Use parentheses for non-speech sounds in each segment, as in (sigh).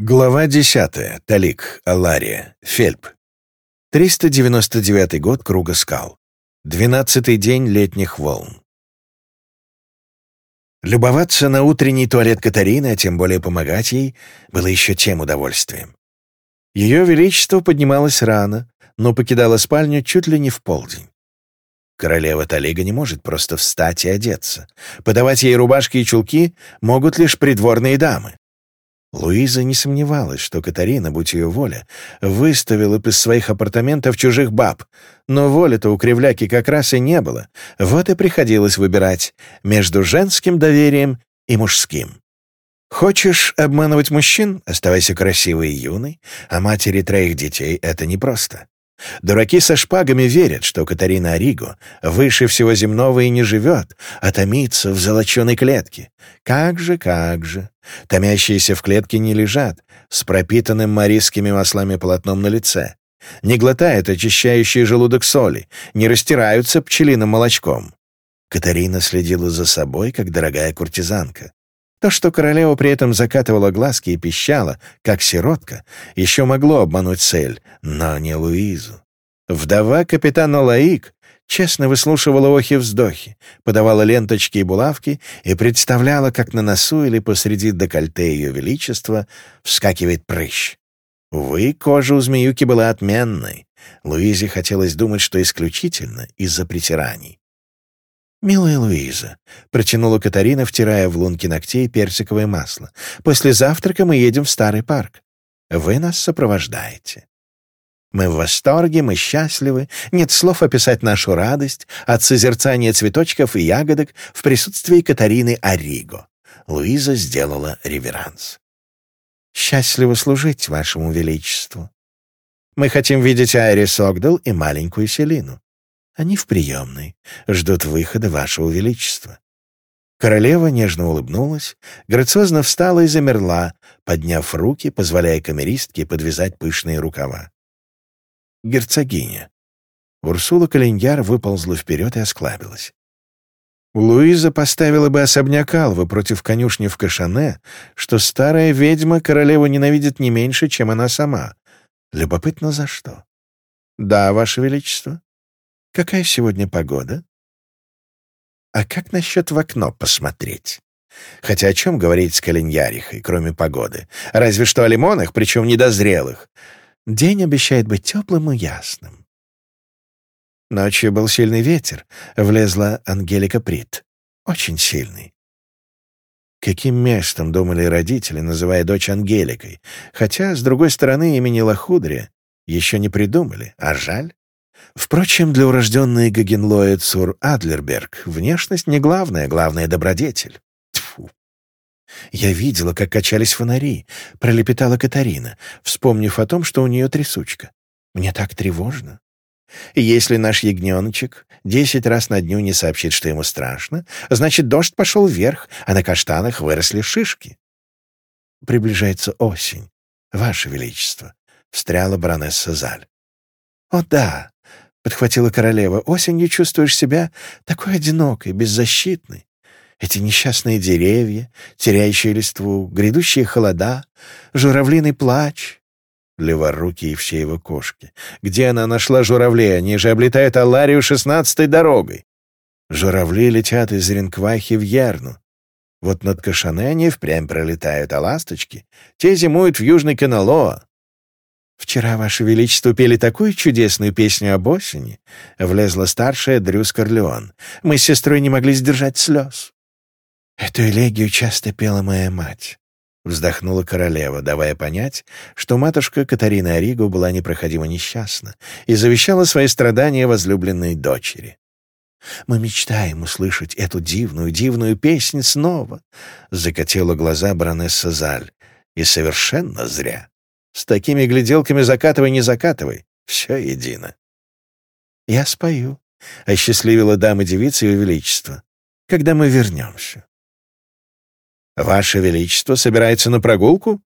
Глава 10. Талик, Алария, Фельп. 399 год Круга скал. 12 день летних волн. Любоваться на утренний туалет Катарины, а тем более помогать ей, было еще тем удовольствием. Ее Величество поднималось рано, но покидало спальню чуть ли не в полдень. Королева Талига не может просто встать и одеться. Подавать ей рубашки и чулки могут лишь придворные дамы. Луиза не сомневалась, что Катарина, будь ее воля, выставила бы из своих апартаментов чужих баб. Но воли-то у кривляки как раз и не было. Вот и приходилось выбирать между женским доверием и мужским. Хочешь обманывать мужчин — оставайся красивой и юной, а матери троих детей — это непросто. Дураки со шпагами верят, что Катарина Ориго выше всего земного и не живет, а томится в золоченой клетке. Как же, как же. Томящиеся в клетке не лежат, с пропитанным марийскими маслами полотном на лице. Не глотают очищающие желудок соли, не растираются пчелиным молочком. Катарина следила за собой, как дорогая куртизанка. То, что королева при этом закатывала глазки и пищала, как сиротка, еще могло обмануть цель, но не Луизу. Вдова капитана Лаик честно выслушивала охи-вздохи, подавала ленточки и булавки и представляла, как на носу или посреди декольте ее величества вскакивает прыщ. Увы, кожа у змеюки была отменной. Луизе хотелось думать, что исключительно из-за притираний. «Милая Луиза», — протянула Катарина, втирая в лунки ногтей персиковое масло, «после завтрака мы едем в старый парк. Вы нас сопровождаете». Мы в восторге, мы счастливы, нет слов описать нашу радость от созерцания цветочков и ягодок в присутствии Катарины Ориго. Луиза сделала реверанс. «Счастливо служить вашему величеству. Мы хотим видеть Айрис Огдал и маленькую Селину. Они в приемной, ждут выхода вашего величества». Королева нежно улыбнулась, грациозно встала и замерла, подняв руки, позволяя камеристке подвязать пышные рукава. «Герцогиня». Урсула Калиньяр выползла вперед и осклабилась. Луиза поставила бы особняк Алвы против конюшни в Кашане, что старая ведьма королеву ненавидит не меньше, чем она сама. Любопытно за что. «Да, ваше величество», Какая сегодня погода? А как насчет в окно посмотреть? Хотя о чем говорить с Калиньярихой, кроме погоды? Разве что о лимонах, причем недозрелых. День обещает быть теплым и ясным. Ночью был сильный ветер. Влезла Ангелика Прит. Очень сильный. Каким местом думали родители, называя дочь Ангеликой? Хотя, с другой стороны, имени Лохудрия еще не придумали, а жаль. Впрочем, для урожденной Гагенлоя Цур Адлерберг внешность не главное, главное — добродетель. Тьфу. «Я видела, как качались фонари», — пролепетала Катарина, вспомнив о том, что у нее трясучка. «Мне так тревожно. Если наш ягненочек десять раз на дню не сообщит, что ему страшно, значит, дождь пошел вверх, а на каштанах выросли шишки». «Приближается осень, Ваше Величество», — встряла баронесса Заль. «О да, подхватила королева. «Осенью чувствуешь себя такой одинокой, беззащитной. Эти несчастные деревья, теряющие листву, грядущие холода, журавлиный плач». Леворуки и все его кошки. «Где она нашла журавлей? Они же облетают Аларию шестнадцатой дорогой!» Журавли летят из Ренквахи в Ярну. Вот над Кашане они впрямь пролетают, а ласточки — те зимуют в Южной Каналоа. «Вчера, Ваше Величество, пели такую чудесную песню об осени!» — влезла старшая Дрюс Корлеон. «Мы с сестрой не могли сдержать слез!» «Эту элегию часто пела моя мать», — вздохнула королева, давая понять, что матушка Катарина Ориго была непроходимо несчастна и завещала свои страдания возлюбленной дочери. «Мы мечтаем услышать эту дивную, дивную песню снова», — закатила глаза баронесса Заль. «И совершенно зря». С такими гляделками закатывай, не закатывай. Все едино. Я спою, — осчастливила дама девица ее величество, — когда мы вернемся. «Ваше Величество собирается на прогулку?»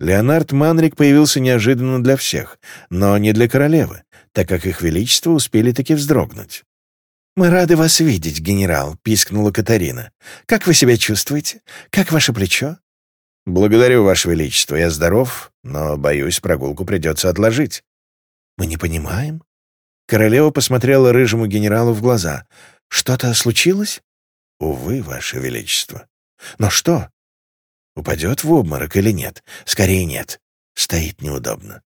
Леонард Манрик появился неожиданно для всех, но не для королевы, так как их величество успели таки вздрогнуть. «Мы рады вас видеть, генерал», — пискнула Катарина. «Как вы себя чувствуете? Как ваше плечо? «Благодарю, Ваше Величество, я здоров, но, боюсь, прогулку придется отложить». «Мы не понимаем?» Королева посмотрела рыжему генералу в глаза. «Что-то случилось?» «Увы, Ваше Величество». «Но что? Упадет в обморок или нет? Скорее нет. Стоит неудобно».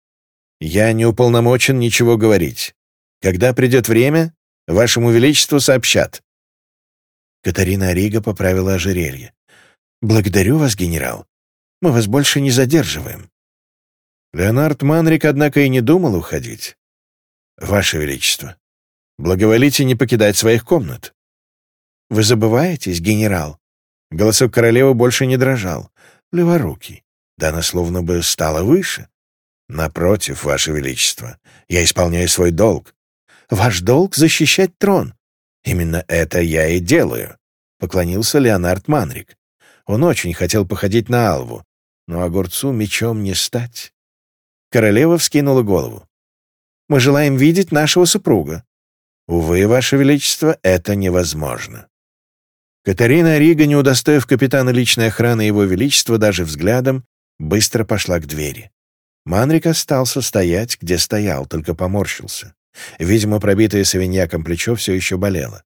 «Я не уполномочен ничего говорить. Когда придет время, Вашему Величеству сообщат». Катарина Рига поправила ожерелье. «Благодарю вас, генерал. Мы вас больше не задерживаем». Леонард Манрик, однако, и не думал уходить. «Ваше Величество, благоволите не покидать своих комнат». «Вы забываетесь, генерал?» Голосок королевы больше не дрожал. Леворукий. Да она словно бы стала выше. «Напротив, Ваше Величество, я исполняю свой долг. Ваш долг — защищать трон. Именно это я и делаю», — поклонился Леонард Манрик. Он очень хотел походить на Алву, но огурцу мечом не стать. Королева вскинула голову. «Мы желаем видеть нашего супруга». «Увы, Ваше Величество, это невозможно». Катарина Рига, не удостоив капитана личной охраны Его Величества даже взглядом, быстро пошла к двери. Манрик остался стоять, где стоял, только поморщился. Видимо, пробитое савиньяком плечо все еще болело.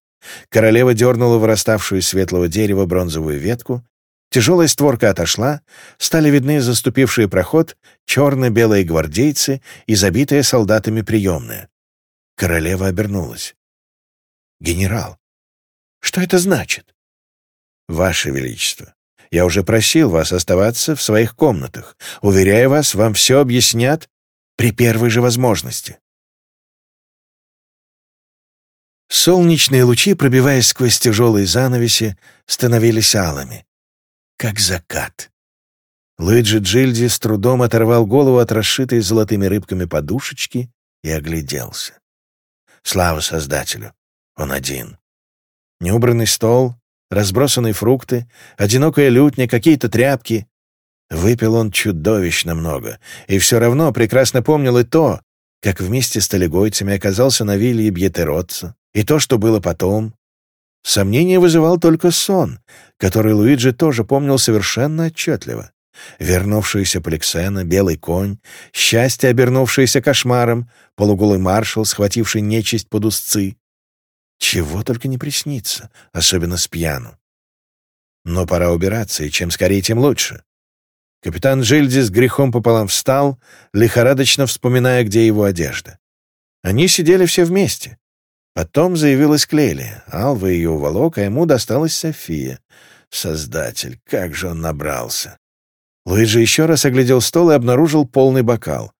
Королева дернула выраставшую из светлого дерева бронзовую ветку, Тяжелая створка отошла, стали видны заступившие проход черно-белые гвардейцы и забитая солдатами приемная. Королева обернулась. «Генерал, что это значит?» «Ваше Величество, я уже просил вас оставаться в своих комнатах. Уверяю вас, вам все объяснят при первой же возможности». Солнечные лучи, пробиваясь сквозь тяжелые занавеси, становились алыми как закат. Луиджи Джильди с трудом оторвал голову от расшитой золотыми рыбками подушечки и огляделся. Слава Создателю! Он один. Неубранный стол, разбросанные фрукты, одинокая лютня, какие-то тряпки. Выпил он чудовищно много, и все равно прекрасно помнил и то, как вместе с талигойцами оказался на вилле Бьетеротца, и то, что было потом, Сомнение вызывал только сон, который Луиджи тоже помнил совершенно отчетливо. вернувшийся Поликсена, белый конь, счастье, обернувшееся кошмаром, полуголый маршал, схвативший нечисть под узцы. Чего только не приснится, особенно с пьяну. Но пора убираться, и чем скорее, тем лучше. Капитан Жильди с грехом пополам встал, лихорадочно вспоминая, где его одежда. Они сидели все вместе, Потом заявилась Клейли. Алва ее уволок, а ему досталась София. Создатель, как же он набрался! Луиджи еще раз оглядел стол и обнаружил полный бокал.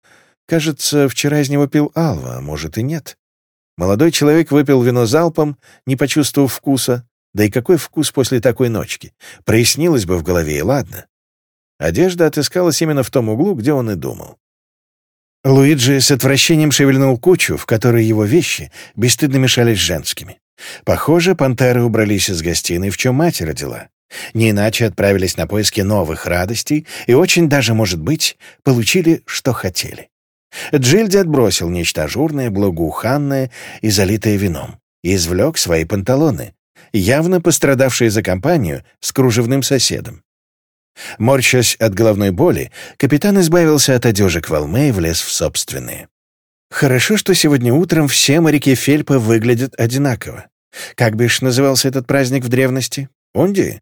Кажется, вчера из него пил Алва, а может и нет. Молодой человек выпил вино залпом, не почувствовав вкуса. Да и какой вкус после такой ночки? Прояснилось бы в голове, и ладно. Одежда отыскалась именно в том углу, где он и думал. Луиджи с отвращением шевельнул кучу, в которой его вещи бесстыдно мешались с женскими. Похоже, пантеры убрались из гостиной, в чем мать родила. Не иначе отправились на поиски новых радостей и очень даже, может быть, получили, что хотели. Джильди отбросил нечто ажурное, благоуханное и залитое вином и извлек свои панталоны, явно пострадавшие за компанию с кружевным соседом. Морщась от головной боли, капитан избавился от одежек волмы и влез в собственные. Хорошо, что сегодня утром все моряки Фельпа выглядят одинаково. Как бишь назывался этот праздник в древности? Онди?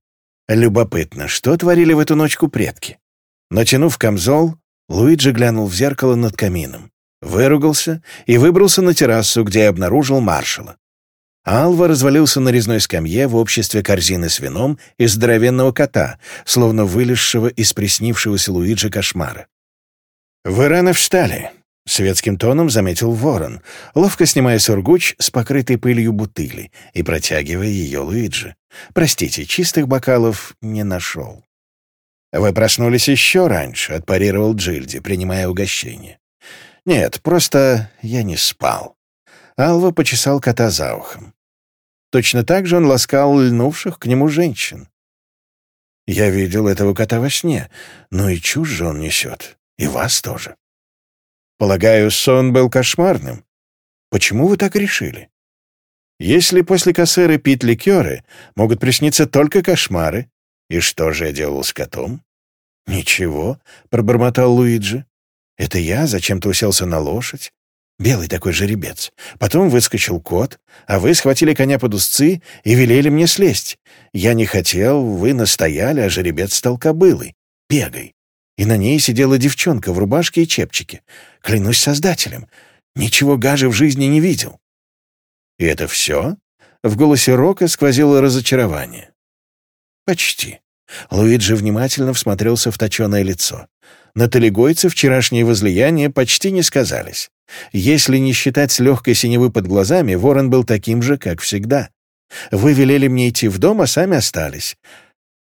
Любопытно, что творили в эту ночку предки? Натянув камзол, Луиджи глянул в зеркало над камином, выругался и выбрался на террасу, где обнаружил маршала. А Алва развалился на резной скамье в обществе корзины с вином и здоровенного кота, словно вылезшего из приснившегося Луиджи кошмара. «Вы рано встали», — светским тоном заметил ворон, ловко снимая сургуч с покрытой пылью бутыли и протягивая ее Луиджи. «Простите, чистых бокалов не нашел». «Вы проснулись еще раньше», — отпарировал Джильди, принимая угощение. «Нет, просто я не спал». Алва почесал кота за ухом. Точно так же он ласкал льнувших к нему женщин. Я видел этого кота во сне, но и чушь же он несет, и вас тоже. Полагаю, сон был кошмарным. Почему вы так решили? Если после кассеры пить ликеры, могут присниться только кошмары. И что же я делал с котом? «Ничего», — пробормотал Луиджи. «Это я зачем-то уселся на лошадь, Белый такой жеребец. Потом выскочил кот, а вы схватили коня под узцы и велели мне слезть. Я не хотел, вы настояли, а жеребец стал кобылой, бегай. И на ней сидела девчонка в рубашке и чепчике. Клянусь создателем, ничего гаже в жизни не видел. И это все? В голосе Рока сквозило разочарование. Почти. Луиджи внимательно всмотрелся в точеное лицо. На талигойце вчерашние возлияния почти не сказались. Если не считать легкой синевы под глазами, Ворон был таким же, как всегда. Вы велели мне идти в дом, а сами остались.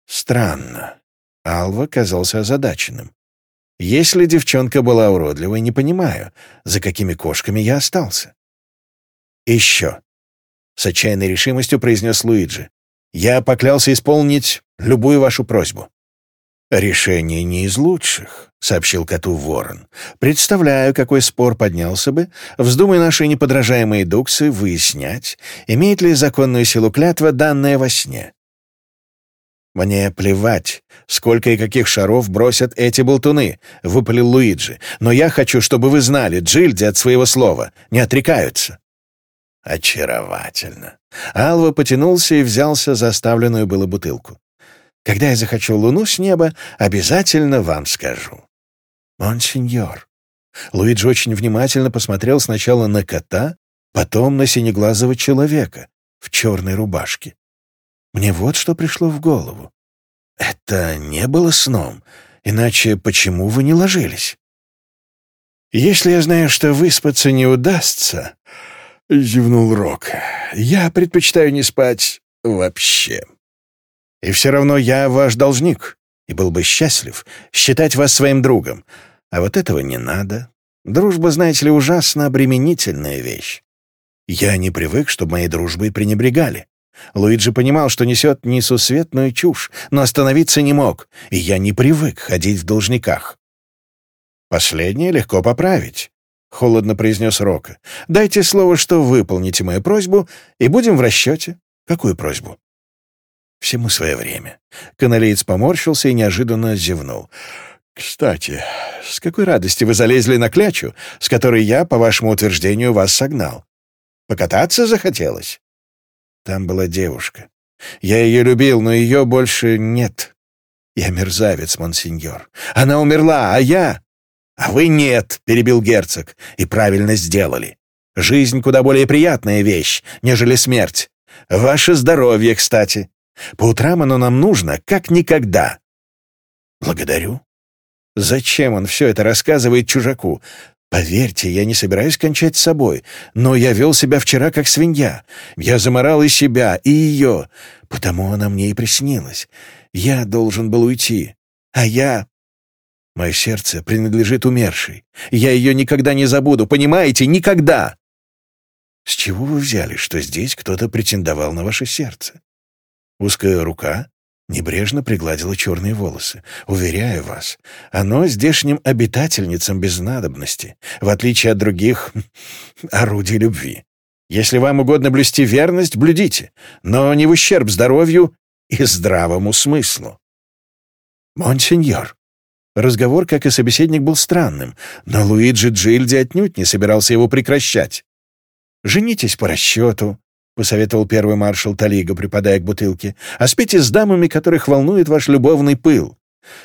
Странно. Алва казался озадаченным. Если девчонка была уродливой, не понимаю, за какими кошками я остался. Еще. С отчаянной решимостью произнес Луиджи. Я поклялся исполнить любую вашу просьбу. «Решение не из лучших», — сообщил коту Ворон. «Представляю, какой спор поднялся бы, вздумай наши неподражаемые дуксы выяснять, имеет ли законную силу клятва, данная во сне». «Мне плевать, сколько и каких шаров бросят эти болтуны», — выпалил Луиджи. «Но я хочу, чтобы вы знали, Джильди от своего слова не отрекаются». «Очаровательно». Алва потянулся и взялся за оставленную было бутылку. Когда я захочу луну с неба, обязательно вам скажу». «Монсеньор». Луиджи очень внимательно посмотрел сначала на кота, потом на синеглазого человека в черной рубашке. Мне вот что пришло в голову. Это не было сном, иначе почему вы не ложились? «Если я знаю, что выспаться не удастся», — зевнул Рок, — «я предпочитаю не спать вообще». И все равно я ваш должник и был бы счастлив считать вас своим другом. А вот этого не надо. Дружба, знаете ли, ужасно обременительная вещь. Я не привык, чтобы моей дружбой пренебрегали. Луиджи понимал, что несет несусветную чушь, но остановиться не мог, и я не привык ходить в должниках. «Последнее легко поправить», — холодно произнес Рока. «Дайте слово, что выполните мою просьбу, и будем в расчете». «Какую просьбу?» Всему свое время. Каналеец поморщился и неожиданно зевнул. «Кстати, с какой радости вы залезли на клячу, с которой я, по вашему утверждению, вас согнал? Покататься захотелось?» Там была девушка. Я ее любил, но ее больше нет. Я мерзавец, монсеньор. Она умерла, а я... А вы нет, перебил герцог, и правильно сделали. Жизнь куда более приятная вещь, нежели смерть. Ваше здоровье, кстати. По утрам оно нам нужно, как никогда». «Благодарю». «Зачем он все это рассказывает чужаку? Поверьте, я не собираюсь кончать с собой, но я вел себя вчера как свинья. Я заморал и себя, и ее, потому она мне и приснилась. Я должен был уйти, а я... Мое сердце принадлежит умершей. Я ее никогда не забуду, понимаете? Никогда!» «С чего вы взяли, что здесь кто-то претендовал на ваше сердце? Узкая рука небрежно пригладила черные волосы. «Уверяю вас, оно здешним обитательницам без надобности, в отличие от других (laughs) орудий любви. Если вам угодно блюсти верность, блюдите, но не в ущерб здоровью и здравому смыслу». «Монсеньор», Разговор, как и собеседник, был странным, но Луиджи Джильди отнюдь не собирался его прекращать. «Женитесь по расчету, посоветовал первый маршал Талига, припадая к бутылке, а спите с дамами, которых волнует ваш любовный пыл.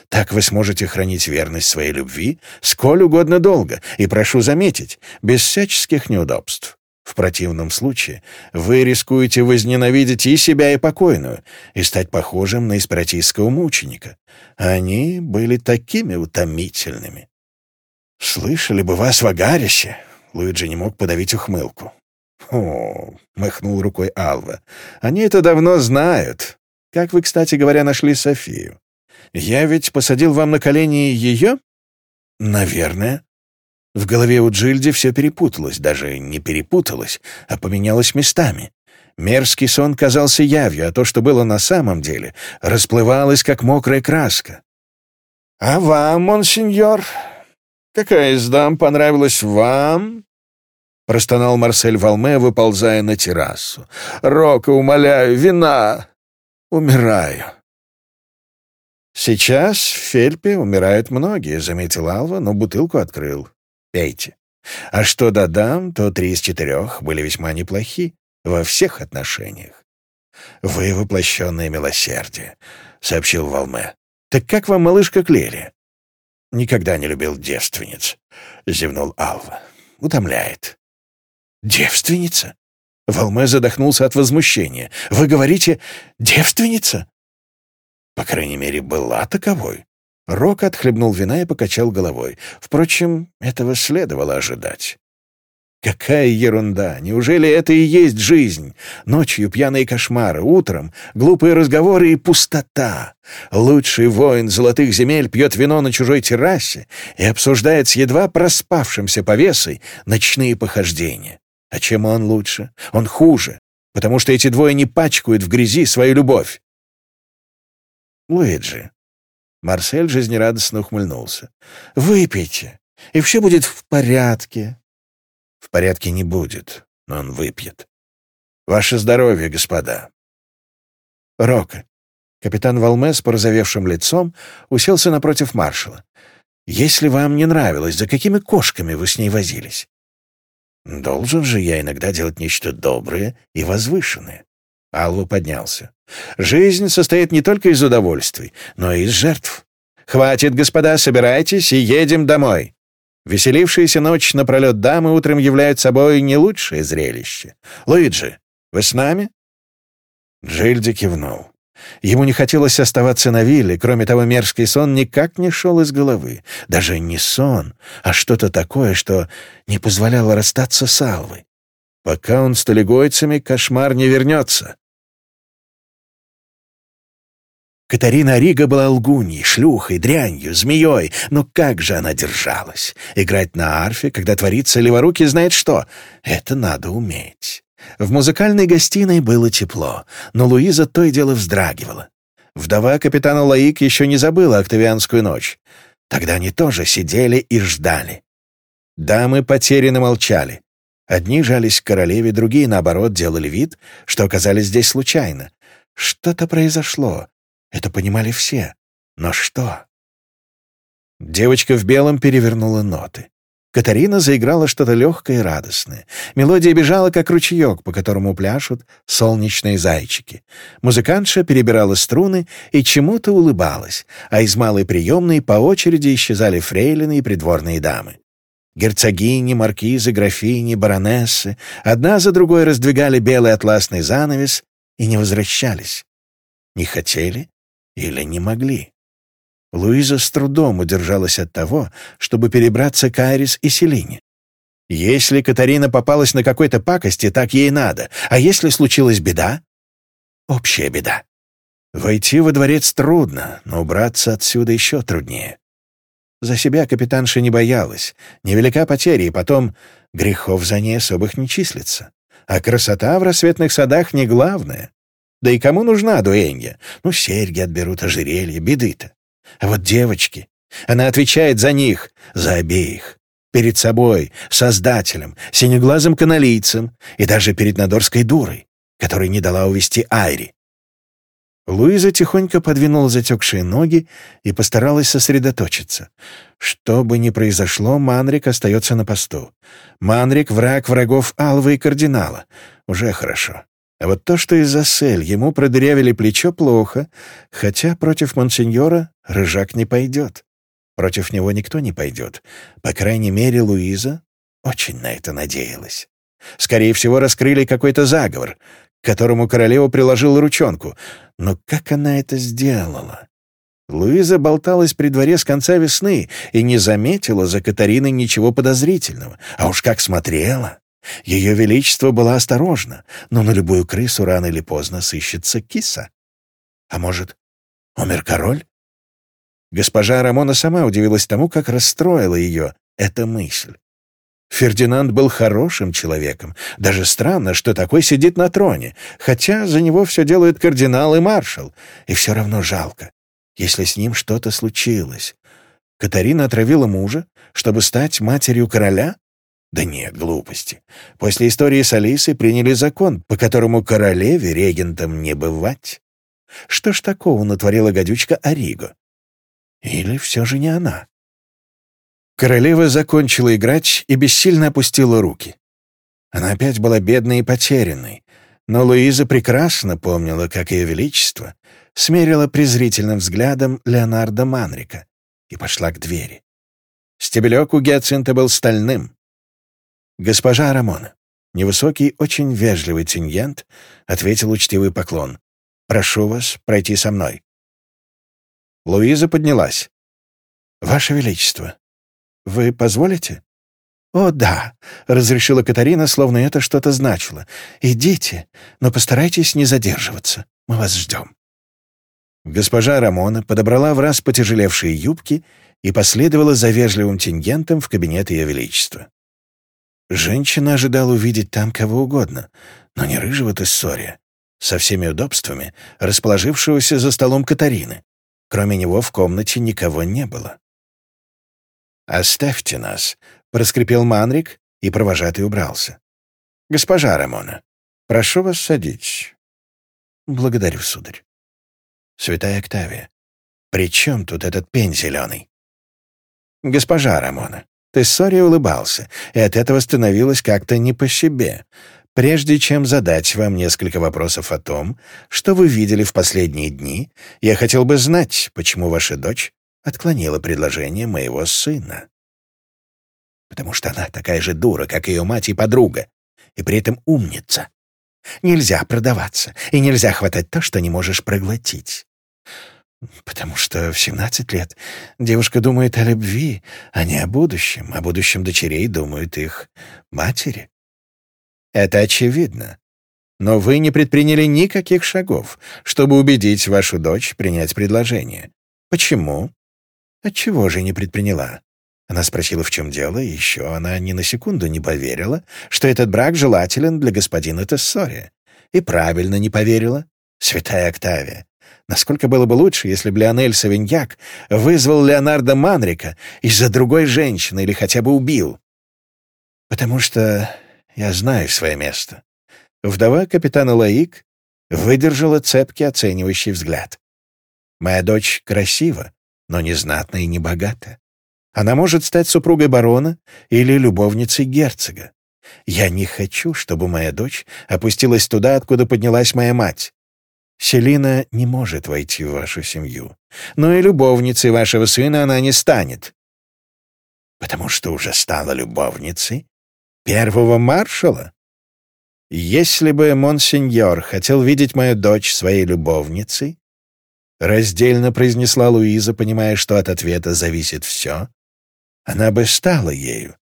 Так вы сможете хранить верность своей любви сколь угодно долго, и, прошу заметить, без всяческих неудобств. В противном случае вы рискуете возненавидеть и себя, и покойную, и стать похожим на испратийского мученика. Они были такими утомительными. «Слышали бы вас в Агарисе!» Луиджи не мог подавить ухмылку. «О», — махнул рукой Алва, — «они это давно знают. Как вы, кстати говоря, нашли Софию? Я ведь посадил вам на колени ее?» «Наверное». В голове у Джильди все перепуталось, даже не перепуталось, а поменялось местами. Мерзкий сон казался явью, а то, что было на самом деле, расплывалось, как мокрая краска. «А вам, монсеньор? Какая из дам понравилась вам?» — простонал Марсель Валме, выползая на террасу. «Рока, умоляю, вина! Умираю!» «Сейчас в Фельпе умирают многие», — заметил Алва, но бутылку открыл. «Пейте. А что додам, то три из четырех были весьма неплохи во всех отношениях». «Вы воплощенное милосердие», — сообщил Валме. «Так как вам малышка Клери?» «Никогда не любил девственниц», — зевнул Алва. «Утомляет. «Девственница?» Волме задохнулся от возмущения. «Вы говорите, девственница?» «По крайней мере, была таковой». Рок отхлебнул вина и покачал головой. Впрочем, этого следовало ожидать. Какая ерунда! Неужели это и есть жизнь? Ночью пьяные кошмары, утром глупые разговоры и пустота. Лучший воин золотых земель пьет вино на чужой террасе и обсуждает с едва проспавшимся повесой ночные похождения. А чем он лучше? Он хуже, потому что эти двое не пачкают в грязи свою любовь. Луиджи. Марсель жизнерадостно ухмыльнулся. «Выпейте, и все будет в порядке». «В порядке не будет, но он выпьет. Ваше здоровье, господа». «Рока». Капитан Валме с порозовевшим лицом уселся напротив маршала. «Если вам не нравилось, за какими кошками вы с ней возились? Должен же я иногда делать нечто доброе и возвышенное. Алва поднялся. Жизнь состоит не только из удовольствий, но и из жертв. Хватит, господа, собирайтесь и едем домой. Веселившаяся ночь напролет дамы утром являют собой не лучшее зрелище. Луиджи, вы с нами? Джильди кивнул. Ему не хотелось оставаться на вилле, кроме того, мерзкий сон никак не шел из головы. Даже не сон, а что-то такое, что не позволяло расстаться с Алвой. Пока он с талигойцами, кошмар не вернется. Катарина Рига была лгуньей, шлюхой, дрянью, змеей, но ну как же она держалась? Играть на арфе, когда творится леворуки, знает что. Это надо уметь. В музыкальной гостиной было тепло, но Луиза то и дело вздрагивала. Вдова капитана Лаик еще не забыла октавианскую ночь. Тогда они тоже сидели и ждали. Дамы потерянно молчали. Одни жались к королеве, другие, наоборот, делали вид, что оказались здесь случайно. Что-то произошло. Это понимали все. Но что? Девочка в белом перевернула ноты. Катарина заиграла что-то легкое и радостное. Мелодия бежала, как ручеек, по которому пляшут солнечные зайчики. Музыкантша перебирала струны и чему-то улыбалась, а из малой приемной по очереди исчезали фрейлины и придворные дамы. Герцогини, маркизы, графини, баронессы одна за другой раздвигали белый атласный занавес и не возвращались. Не хотели или не могли. Луиза с трудом удержалась от того, чтобы перебраться к Айрис и Селине. Если Катарина попалась на какой-то пакости, так ей надо. А если случилась беда? Общая беда. Войти во дворец трудно, но убраться отсюда еще труднее. За себя капитанша не боялась. Невелика потеря, и потом грехов за ней особых не числится. А красота в рассветных садах не главное. Да и кому нужна дуэнья? Ну, серьги отберут, ожерелье, беды-то. А вот девочки, она отвечает за них, за обеих. Перед собой, создателем, синеглазым каналийцем и даже перед надорской дурой, которая не дала увести Айри. Луиза тихонько подвинула затекшие ноги и постаралась сосредоточиться. Что бы ни произошло, Манрик остается на посту. Манрик — враг врагов Алвы и Кардинала. Уже хорошо. А вот то, что из-за сель ему продырявили плечо, плохо, хотя против монсеньора Рыжак не пойдет. Против него никто не пойдет. По крайней мере, Луиза очень на это надеялась. Скорее всего, раскрыли какой-то заговор, к которому королева приложила ручонку. Но как она это сделала? Луиза болталась при дворе с конца весны и не заметила за Катариной ничего подозрительного. А уж как смотрела! Ее величество было осторожно, но на любую крысу рано или поздно сыщется киса. А может, умер король? Госпожа Рамона сама удивилась тому, как расстроила ее эта мысль. Фердинанд был хорошим человеком. Даже странно, что такой сидит на троне, хотя за него все делают кардинал и маршал. И все равно жалко, если с ним что-то случилось. Катарина отравила мужа, чтобы стать матерью короля? Да нет, глупости. После истории с Алисой приняли закон, по которому королеве регентом не бывать. Что ж такого натворила гадючка Ориго? Или все же не она? Королева закончила играть и бессильно опустила руки. Она опять была бедной и потерянной, но Луиза прекрасно помнила, как ее величество смерила презрительным взглядом Леонардо Манрика и пошла к двери. Стебелек у гиацинта был стальным. «Госпожа Рамона», невысокий, очень вежливый тиньент, ответил учтивый поклон. «Прошу вас пройти со мной». Луиза поднялась. «Ваше Величество, вы позволите?» «О, да», — разрешила Катарина, словно это что-то значило. «Идите, но постарайтесь не задерживаться. Мы вас ждем». Госпожа Рамона подобрала в раз потяжелевшие юбки и последовала за вежливым тингентом в кабинет Ее Величества. Женщина ожидала увидеть там кого угодно, но не рыжего Тессория, со всеми удобствами, расположившегося за столом Катарины, Кроме него в комнате никого не было. «Оставьте нас», — проскрипел Манрик, и провожатый убрался. «Госпожа Рамона, прошу вас садить». «Благодарю, сударь». «Святая Октавия, при чем тут этот пень зеленый?» «Госпожа Рамона, ты Тессори улыбался, и от этого становилось как-то не по себе. Прежде чем задать вам несколько вопросов о том, что вы видели в последние дни, я хотел бы знать, почему ваша дочь отклонила предложение моего сына. Потому что она такая же дура, как ее мать и подруга, и при этом умница. Нельзя продаваться, и нельзя хватать то, что не можешь проглотить. Потому что в 17 лет девушка думает о любви, а не о будущем. А о будущем дочерей думают их матери. Это очевидно. Но вы не предприняли никаких шагов, чтобы убедить вашу дочь принять предложение. Почему? Отчего же не предприняла? Она спросила, в чем дело, и еще она ни на секунду не поверила, что этот брак желателен для господина Тессори. И правильно не поверила. Святая Октавия. Насколько было бы лучше, если бы Леонель Савиньяк вызвал Леонардо Манрика из-за другой женщины или хотя бы убил? Потому что я знаю свое место. Вдова капитана Лаик выдержала цепкий оценивающий взгляд. Моя дочь красива, но незнатна и не богата. Она может стать супругой барона или любовницей герцога. Я не хочу, чтобы моя дочь опустилась туда, откуда поднялась моя мать. Селина не может войти в вашу семью, но и любовницей вашего сына она не станет. Потому что уже стала любовницей Первого маршала? Если бы монсеньор хотел видеть мою дочь своей любовницей, раздельно произнесла Луиза, понимая, что от ответа зависит все, она бы стала ею.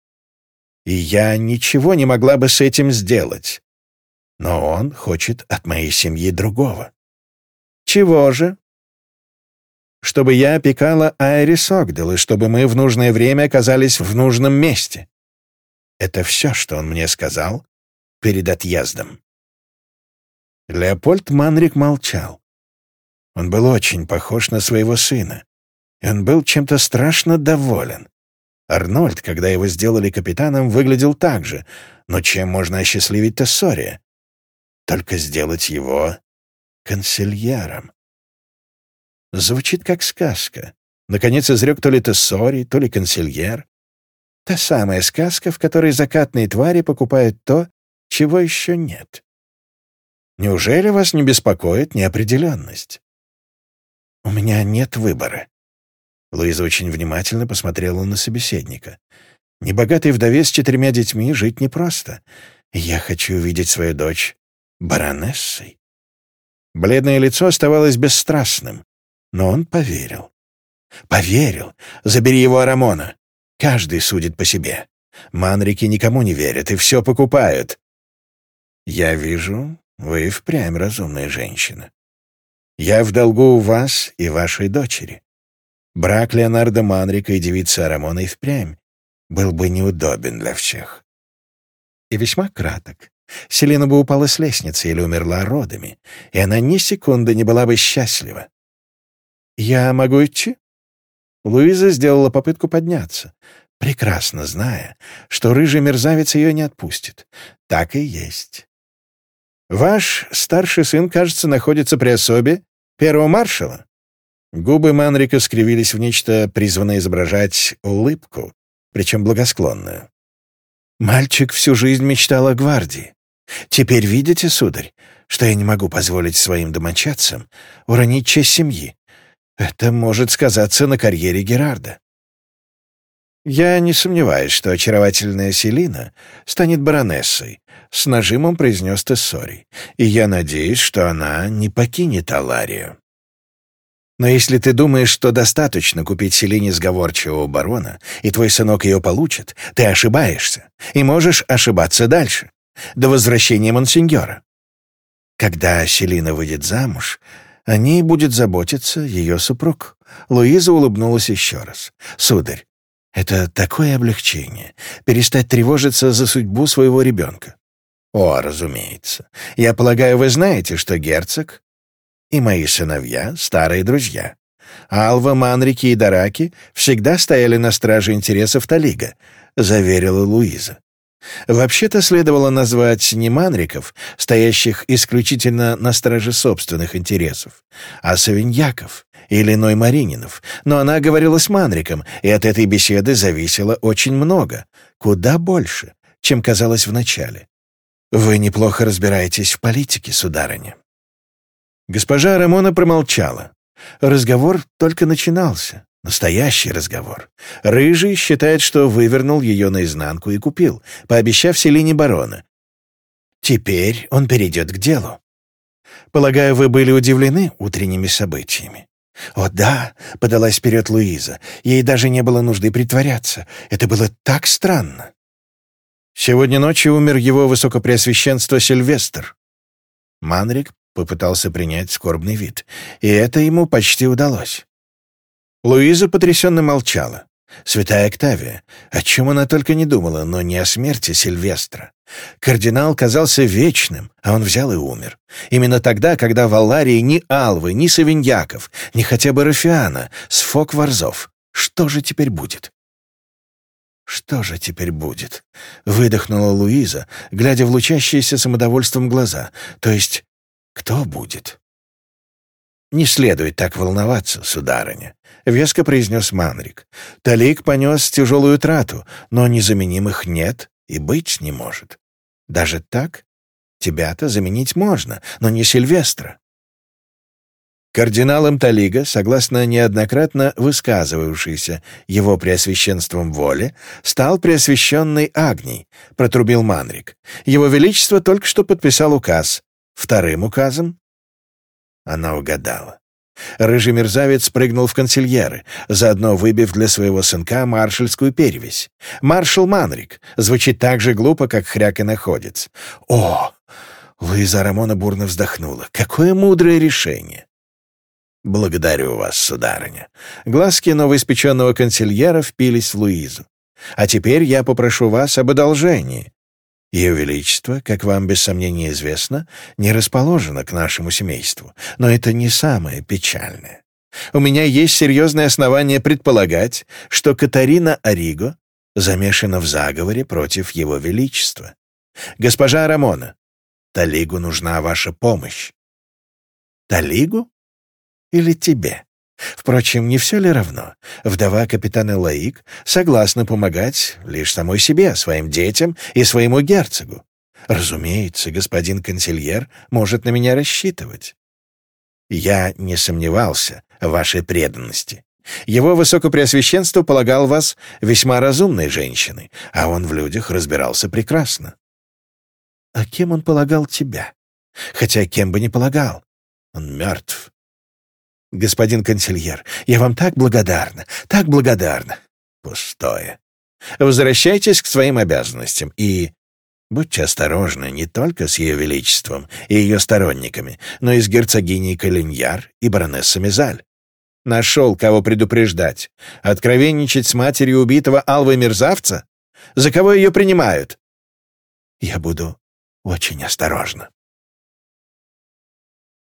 И я ничего не могла бы с этим сделать. Но он хочет от моей семьи другого. Чего же? Чтобы я опекала Айрис Огдел, и чтобы мы в нужное время оказались в нужном месте. Это все, что он мне сказал перед отъездом. Леопольд Манрик молчал. Он был очень похож на своего сына, и он был чем-то страшно доволен. Арнольд, когда его сделали капитаном, выглядел так же, но чем можно осчастливить Тессория? Только сделать его канцельяром. Звучит как сказка. Наконец изрек то ли Тессори, то ли канцельер. Та самая сказка, в которой закатные твари покупают то, чего еще нет. Неужели вас не беспокоит неопределенность? У меня нет выбора. Луиза очень внимательно посмотрела на собеседника. Небогатой вдове с четырьмя детьми жить непросто. Я хочу увидеть свою дочь баронессой. Бледное лицо оставалось бесстрастным, но он поверил. Поверил. Забери его, Рамона. Каждый судит по себе. Манрики никому не верят и все покупают. Я вижу, вы впрямь разумная женщина. Я в долгу у вас и вашей дочери. Брак Леонардо Манрика и девицы Арамона и впрямь был бы неудобен для всех. И весьма краток. Селина бы упала с лестницы или умерла родами, и она ни секунды не была бы счастлива. «Я могу идти?» Луиза сделала попытку подняться, прекрасно зная, что рыжий мерзавец ее не отпустит. Так и есть. «Ваш старший сын, кажется, находится при особе первого маршала». Губы Манрика скривились в нечто, призванное изображать улыбку, причем благосклонную. «Мальчик всю жизнь мечтал о гвардии. Теперь видите, сударь, что я не могу позволить своим домочадцам уронить честь семьи, это может сказаться на карьере Герарда. «Я не сомневаюсь, что очаровательная Селина станет баронессой», — с нажимом произнес Тессори. «И я надеюсь, что она не покинет Аларию». «Но если ты думаешь, что достаточно купить Селине сговорчивого барона, и твой сынок ее получит, ты ошибаешься, и можешь ошибаться дальше, до возвращения монсеньора. Когда Селина выйдет замуж, о ней будет заботиться ее супруг. Луиза улыбнулась еще раз. «Сударь, это такое облегчение — перестать тревожиться за судьбу своего ребенка». «О, разумеется. Я полагаю, вы знаете, что герцог и мои сыновья — старые друзья. Алва, Манрики и Дараки всегда стояли на страже интересов Талига», — заверила Луиза. Вообще-то следовало назвать не манриков, стоящих исключительно на страже собственных интересов, а савиньяков или иной марининов, но она говорила с манриком, и от этой беседы зависело очень много, куда больше, чем казалось вначале. «Вы неплохо разбираетесь в политике, сударыня». Госпожа Рамона промолчала. Разговор только начинался. Настоящий разговор. Рыжий считает, что вывернул ее наизнанку и купил, пообещав Селине барона. Теперь он перейдет к делу. Полагаю, вы были удивлены утренними событиями. «О, да!» — подалась вперед Луиза. Ей даже не было нужды притворяться. Это было так странно. «Сегодня ночью умер его высокопреосвященство Сильвестр». Манрик попытался принять скорбный вид, и это ему почти удалось. Луиза потрясенно молчала. Святая Октавия, о чем она только не думала, но не о смерти Сильвестра. Кардинал казался вечным, а он взял и умер. Именно тогда, когда в Алларии ни Алвы, ни Савиньяков, ни хотя бы Рафиана, сфок Варзов. Что же теперь будет? «Что же теперь будет?» — выдохнула Луиза, глядя в лучащиеся самодовольством глаза. «То есть, кто будет?» «Не следует так волноваться, сударыня», — веско произнес Манрик. «Талик понес тяжелую трату, но незаменимых нет и быть не может. Даже так? Тебя-то заменить можно, но не Сильвестра». Кардиналом Талига, согласно неоднократно высказывавшейся его преосвященством воле, стал преосвященный Агний, протрубил Манрик. Его Величество только что подписал указ. Вторым указом она угадала. Рыжий мерзавец прыгнул в консильеры, заодно выбив для своего сынка маршальскую перевязь. «Маршал Манрик» звучит так же глупо, как «Хряк и находец». «О!» — Луиза Рамона бурно вздохнула. «Какое мудрое решение!» «Благодарю вас, сударыня». Глазки новоиспеченного консильера впились в Луизу. «А теперь я попрошу вас об одолжении. Ее Величество, как вам без сомнения известно, не расположено к нашему семейству, но это не самое печальное. У меня есть серьезные основания предполагать, что Катарина Ориго замешана в заговоре против Его Величества. Госпожа Рамона, Талигу нужна ваша помощь. Талигу или тебе? Впрочем, не все ли равно? Вдова капитана Лаик согласна помогать лишь самой себе, своим детям и своему герцогу. Разумеется, господин канцельер может на меня рассчитывать. Я не сомневался в вашей преданности. Его высокопреосвященство полагал вас весьма разумной женщиной, а он в людях разбирался прекрасно. А кем он полагал тебя? Хотя кем бы не полагал. Он мертв. «Господин канцельер, я вам так благодарна, так благодарна!» «Пустое. Возвращайтесь к своим обязанностям и...» «Будьте осторожны не только с Ее Величеством и ее сторонниками, но и с герцогиней Калиньяр и баронессами Заль. Нашел, кого предупреждать. Откровенничать с матерью убитого Алвы Мерзавца? За кого ее принимают?» «Я буду очень осторожна».